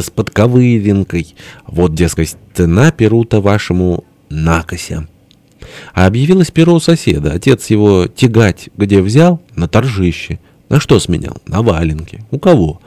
да с подковыринкой. Вот, дескать, цена перу-то вашему накося. А объявилось перо у соседа. Отец его тягать где взял? На торжище. На что сменял? На валенки. У кого?